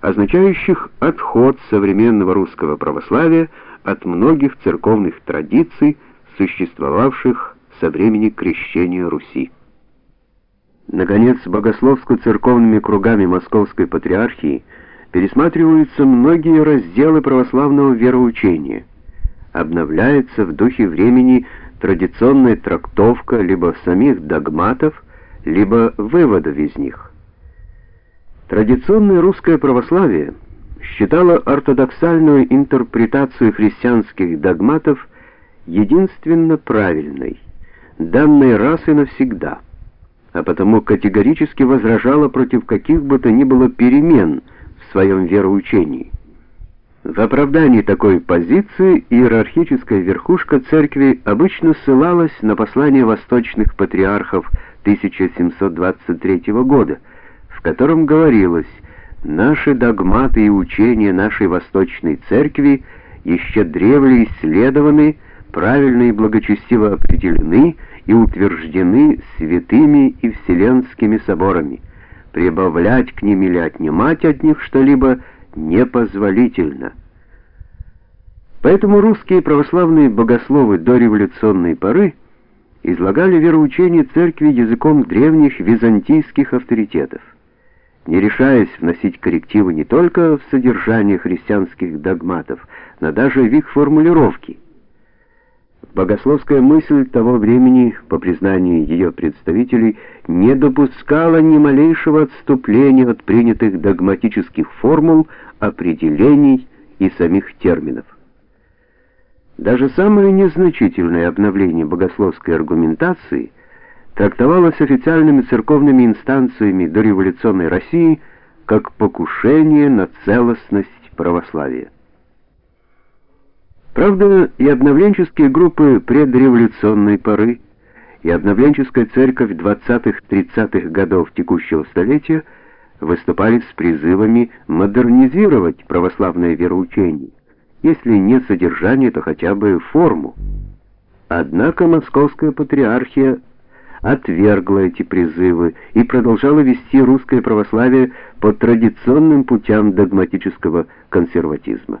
означающих отход современного русского православия от многих церковных традиций, существовавших со времени крещения Руси. Наконец, богословско-церковными кругами Московской патриархии пересматриваются многие разделы православного вероучения. Обновляется в духе времени традиционная трактовка либо самих догматов, либо выводов из них. Традиционное русское православие считало ортодоксальную интерпретацию христианских догматов единственно правильной, данной раз и навсегда, а потому категорически возражало против каких бы то ни было перемен в своем вероучении. В оправдании такой позиции иерархическая верхушка церкви обычно ссылалась на послание восточных патриархов 1723 года, в котором говорилось: "Наши догматы и учения нашей Восточной церкви еще древле исследованы, правильно и благочестиво определены и утверждены святыми и вселенскими соборами. Прибавлять к ним или отнимать от них что-либо непозволительно". Поэтому русские православные богословы до революционной поры излагали вероучение церкви языком древних византийских авторитетов не решаясь вносить коррективы не только в содержание христианских догматов, но даже в их формулировки. Богословская мысль того времени, по признанию ее представителей, не допускала ни малейшего отступления от принятых догматических формул, определений и самих терминов. Даже самое незначительное обновление богословской аргументации – трактовалось официальными церковными инстанциями дореволюционной России как покушение на целостность православия. Правда, и обновленческие группы предреволюционной поры, и обновленческая церковь 20-30-х годов текущего столетия выступали с призывами модернизировать православное вероучение, если не содержание, то хотя бы форму. Однако Московская патриархия отвергла эти призывы и продолжала вести русское православие по традиционным путям догматического консерватизма.